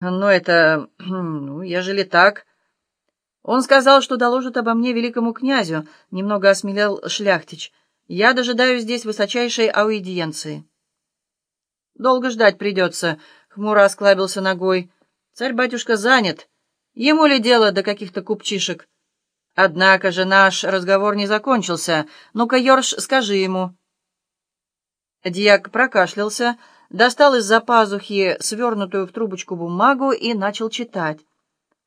Но это... ну, ежели так... Он сказал, что доложит обо мне великому князю, немного осмелел шляхтич. Я дожидаюсь здесь высочайшей аудиенции. Долго ждать придется, — хмуро осклабился ногой. Царь-батюшка занят. Ему ли дело до каких-то купчишек? Однако же наш разговор не закончился. Ну-ка, Йорш, скажи ему. Дьяк прокашлялся, достал из-за пазухи свернутую в трубочку бумагу и начал читать.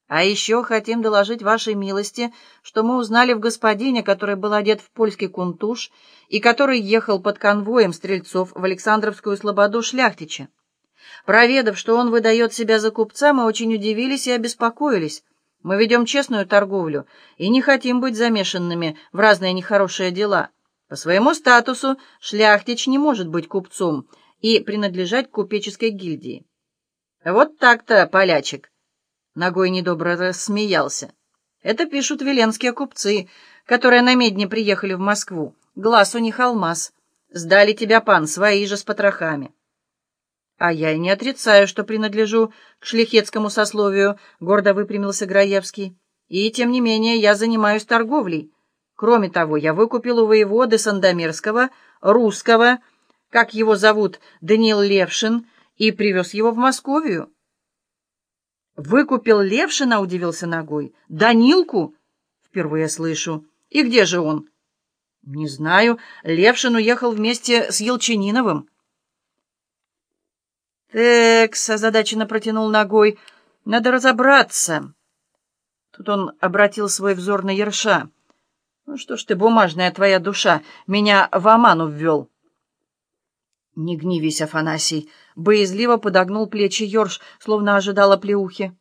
«А еще хотим доложить вашей милости, что мы узнали в господине, который был одет в польский кунтуш и который ехал под конвоем стрельцов в Александровскую слободу шляхтича. Проведав, что он выдает себя за купца, мы очень удивились и обеспокоились. Мы ведем честную торговлю и не хотим быть замешанными в разные нехорошие дела. По своему статусу шляхтич не может быть купцом и принадлежать купеческой гильдии. Вот так-то, полячик. Ногой недобро рассмеялся. Это пишут веленские купцы, которые на медне приехали в Москву. Глаз у них алмаз. Сдали тебя, пан, свои же с потрохами. А я и не отрицаю, что принадлежу к шляхетскому сословию, гордо выпрямился Граевский. И, тем не менее, я занимаюсь торговлей. Кроме того, я выкупил у воеводы Сандомирского, русского, как его зовут, Даниил Левшин, и привез его в Московию. «Выкупил Левшина?» — удивился ногой. «Данилку?» «Впервые слышу. И где же он?» «Не знаю. Левшин уехал вместе с Елчининовым». «Текс», — озадаченно протянул ногой, — «надо разобраться». Тут он обратил свой взор на Ерша. «Ну что ж ты, бумажная твоя душа, меня в оману ввел». «Не гневись, Афанасий!» — боязливо подогнул плечи Ёрш, словно ожидала плеухи.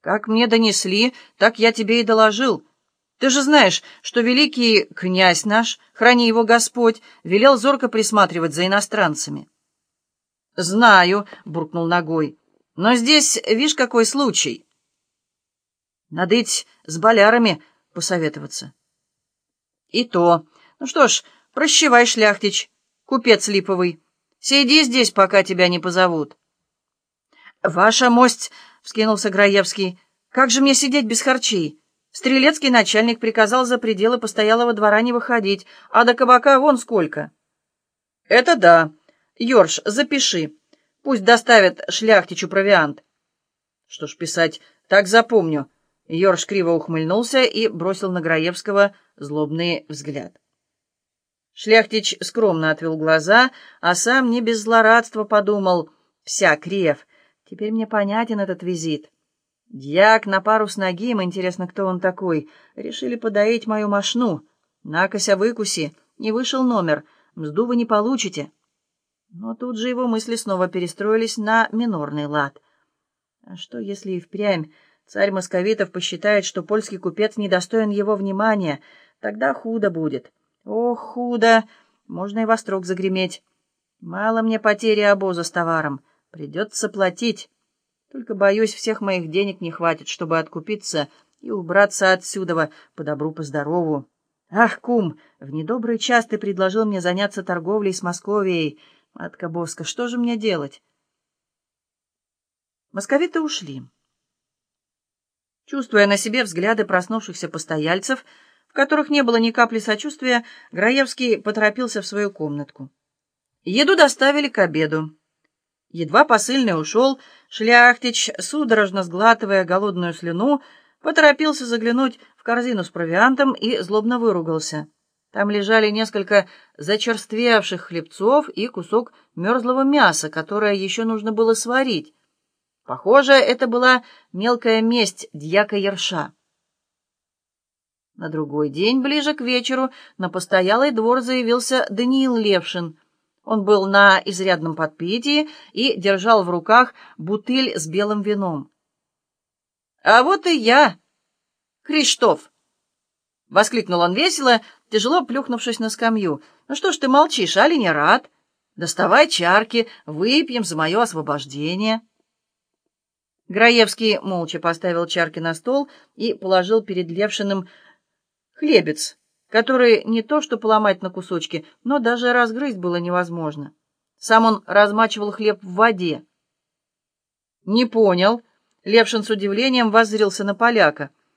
«Как мне донесли, так я тебе и доложил. Ты же знаешь, что великий князь наш, храни его Господь, велел зорко присматривать за иностранцами». «Знаю», — буркнул ногой, — «но здесь, видишь, какой случай». «Надо идти с болярами посоветоваться». «И то. Ну что ж, прощевай, шляхтич, купец липовый». Сиди здесь, пока тебя не позовут. Ваша мость, — вскинулся Граевский, — как же мне сидеть без харчей? Стрелецкий начальник приказал за пределы постоялого двора не выходить, а до кабака вон сколько. Это да. Ёрш, запиши. Пусть доставят шляхтичу провиант. Что ж писать, так запомню. Ёрш криво ухмыльнулся и бросил на Граевского злобный взгляд. Шляхтич скромно отвел глаза, а сам не без злорадства подумал. «Вся крев! Теперь мне понятен этот визит. Дьяк на пару с ногим, интересно, кто он такой. Решили подоить мою мошну. Накося выкуси, не вышел номер, мзду вы не получите». Но тут же его мысли снова перестроились на минорный лад. А что, если и впрямь царь московитов посчитает, что польский купец недостоин его внимания? Тогда худо будет. Ох, худо! Можно и во строк загреметь. Мало мне потери обоза с товаром. Придется платить. Только, боюсь, всех моих денег не хватит, чтобы откупиться и убраться отсюда по добру, по здорову. Ах, кум, в недобрый час ты предложил мне заняться торговлей с Московией. Матка Боска, что же мне делать? Московиты ушли. Чувствуя на себе взгляды проснувшихся постояльцев, в которых не было ни капли сочувствия, Граевский поторопился в свою комнатку. Еду доставили к обеду. Едва посыльный ушел, шляхтич, судорожно сглатывая голодную слюну, поторопился заглянуть в корзину с провиантом и злобно выругался. Там лежали несколько зачерствевших хлебцов и кусок мерзлого мяса, которое еще нужно было сварить. Похоже, это была мелкая месть дьяка Ерша. На другой день, ближе к вечеру, на постоялый двор заявился Даниил Левшин. Он был на изрядном подпитии и держал в руках бутыль с белым вином. «А вот и я, Криштоф!» — воскликнул он весело, тяжело плюхнувшись на скамью. «Ну что ж ты молчишь, али не рад? Доставай чарки, выпьем за мое освобождение». Граевский молча поставил чарки на стол и положил перед Левшиным хлебец, который не то что поломать на кусочки, но даже разгрызть было невозможно. Сам он размачивал хлеб в воде. «Не понял», Левшин с удивлением воззрился на поляка.